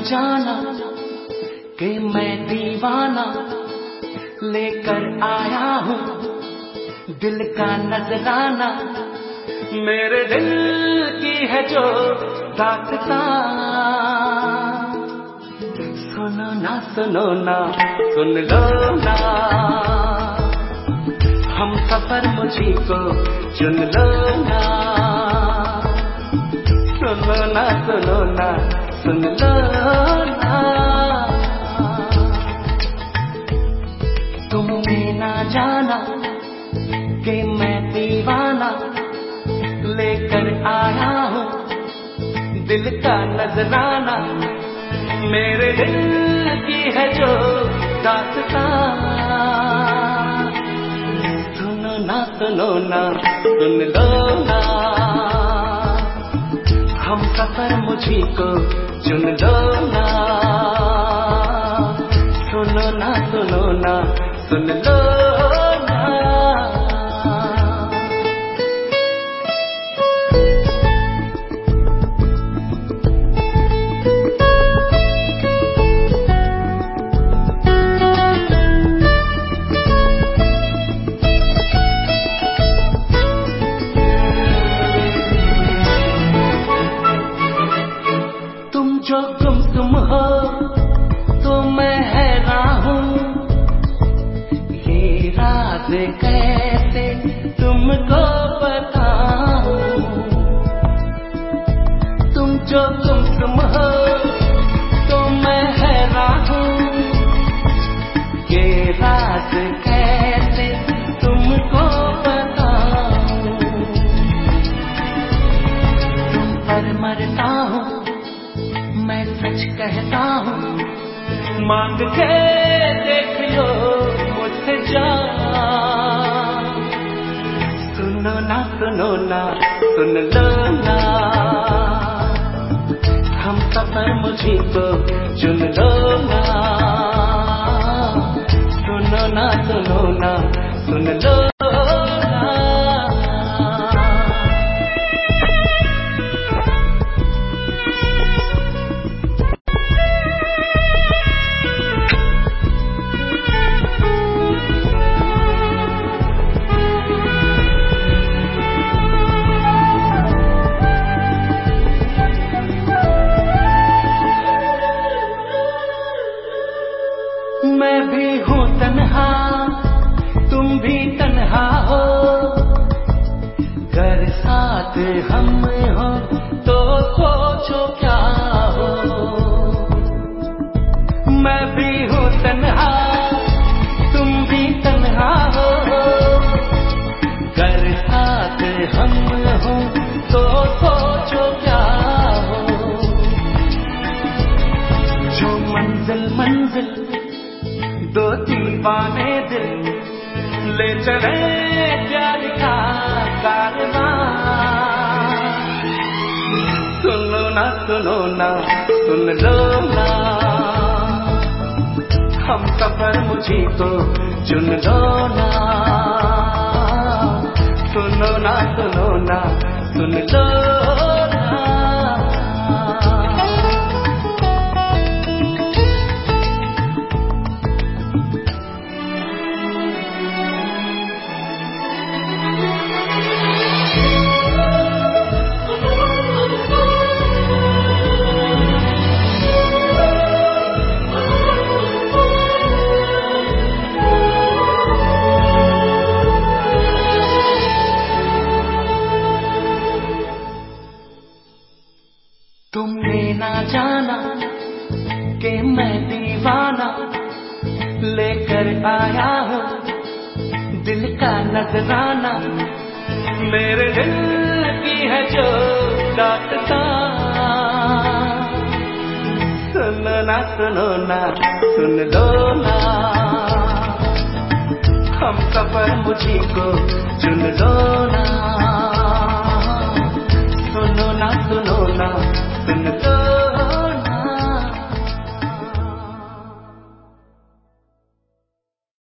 जाना कि मैं दीवाना लेकर आया हूँ। दिल का नजराना मेरे दिल की है जो दास्तां। सुनो ना सुनो ना, सुन लो ना। हम सफ़र मुझी को चुन लो ना। सुनो ना सुनो ना। सुन लो तुमने ना जाना कि मैं दीवाना लेकर आया दिल का नजराना मेरे दिल की है जो दास्तां। सुनो ना सुनो ना, सुन लो ना। हम सफर मुझी को चुन लो ना। सुनो ना सुनो ना सुन लो कैसे तुमको तुम जो हो तो तुमको तुम पर मरता हूँ, मैं सच कहता हूँ। मांग के देख लो, मुझसे जा ना सुनो ना सुन लो ना हम सफ़र मुझी को चुन लो ना सुनो ना सुनो ना सुन लो भी तन्हा हो। घर साथ हम हो तो सोचो क्या हो। मैं भी हूँ तन्हा, तुम भी तन्हा हो। घर साथ हम हो तो सोचो क्या हो। जो मंजिल मंजिल, दो दीवाने दिल ले चले प्यार का कारवा। सुनो ना सुनो ना, सुन लो ना। हम सफ़र मुझी तो चुन लो ना। सुनो ना सुनो ना, सुन लो तुमने ना जाना कि मैं दीवाना लेकर आया हूँ दिल का नजराना। मेरे दिल की है जो दास्तां सुनो ना सुनो ना, सुन लो ना। हम सफ़र मुझी को चुन लो ना।